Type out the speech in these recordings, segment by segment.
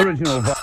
original.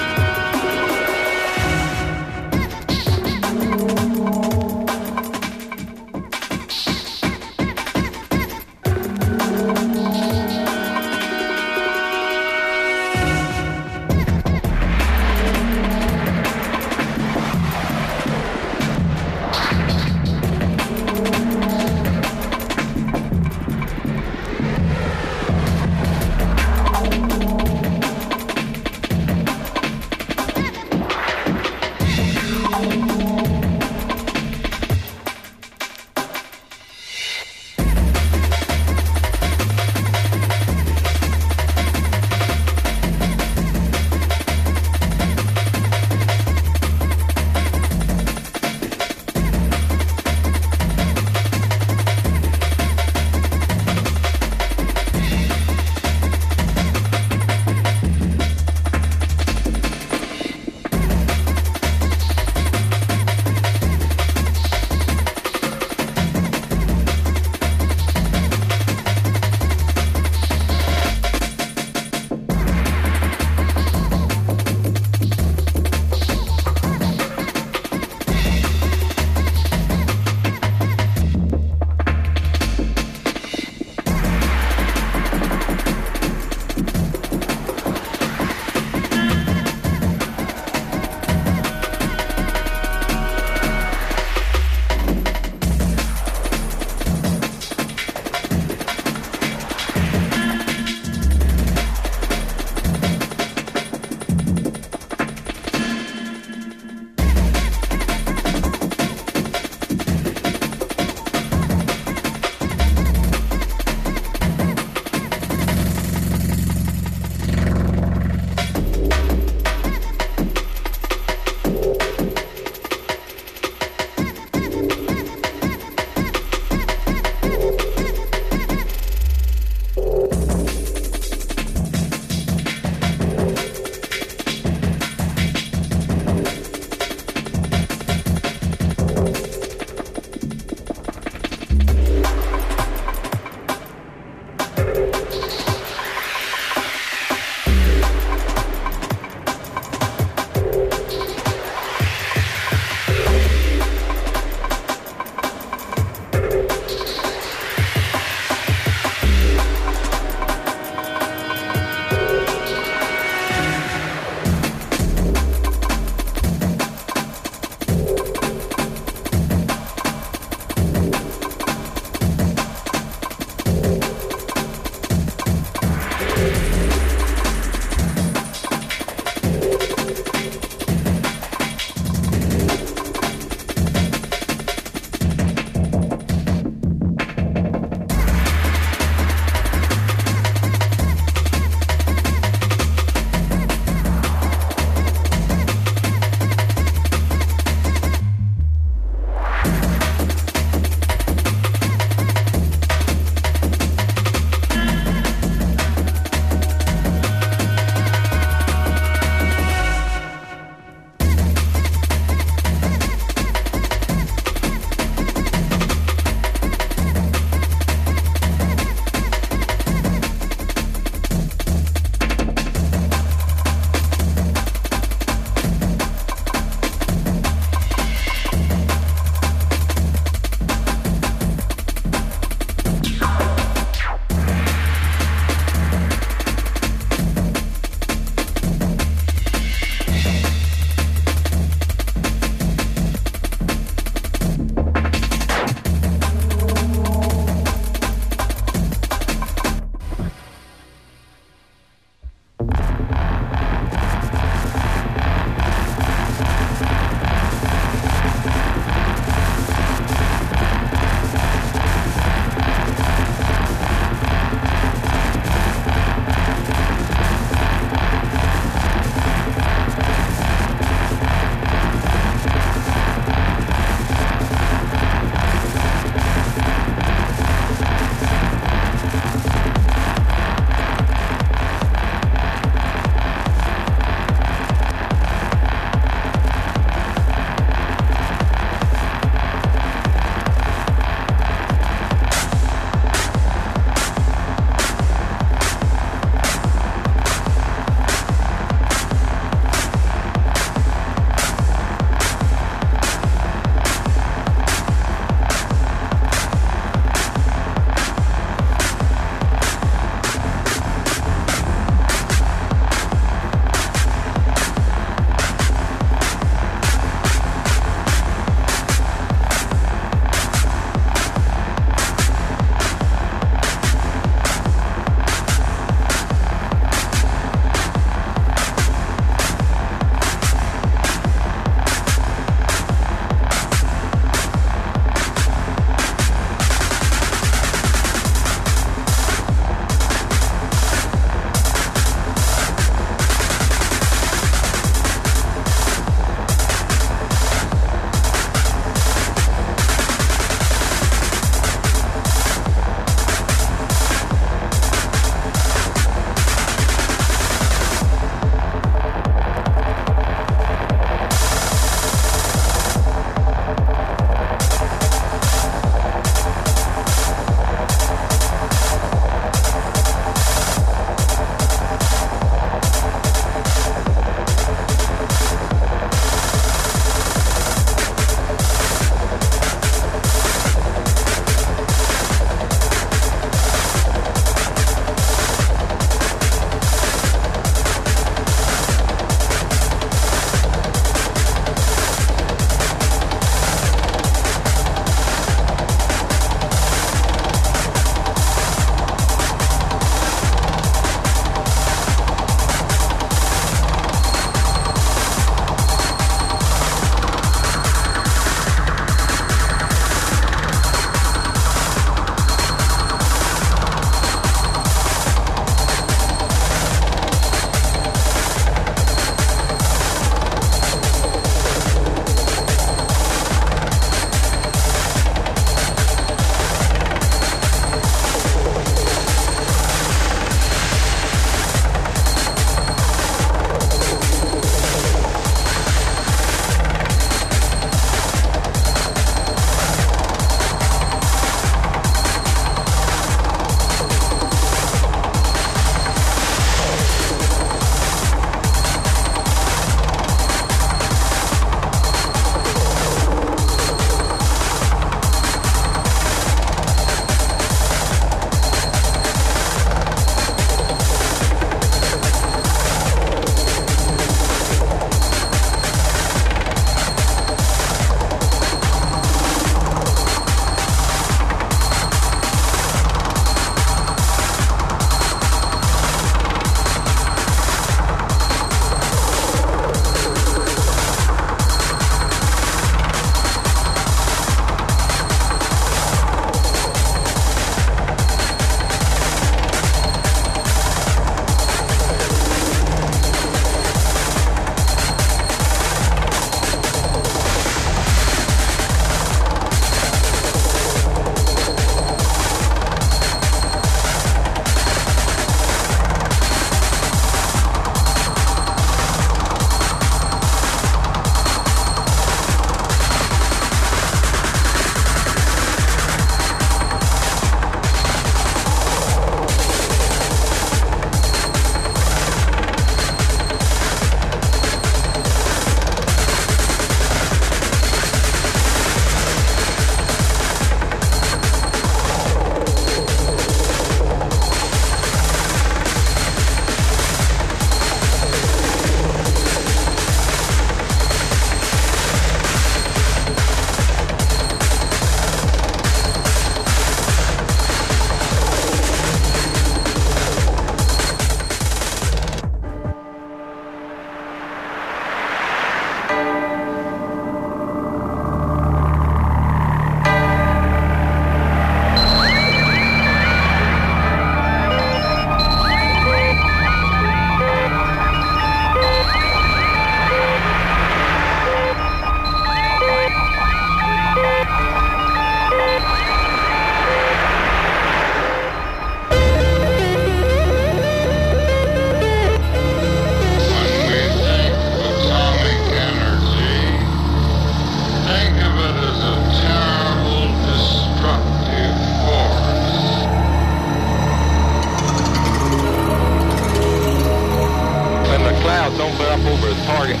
Target.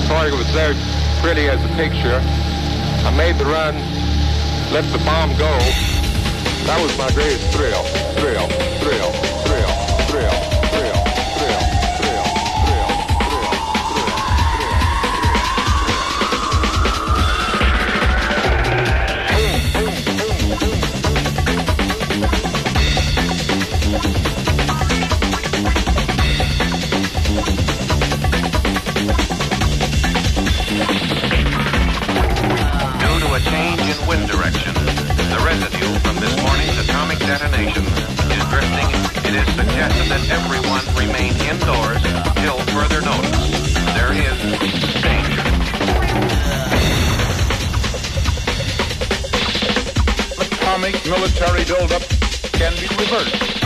The target was there pretty as a picture. I made the run, let the bomb go. That was my greatest thrill, thrill, thrill, thrill, thrill, change in wind direction, the residue from this morning's atomic detonation is drifting. It is suggested that everyone remain indoors till further notice. There is danger. Atomic military buildup can be reversed.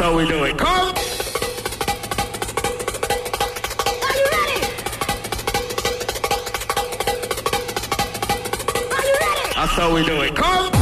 How we do it. Come! Are you ready? Are you ready? That's how we do it. Come!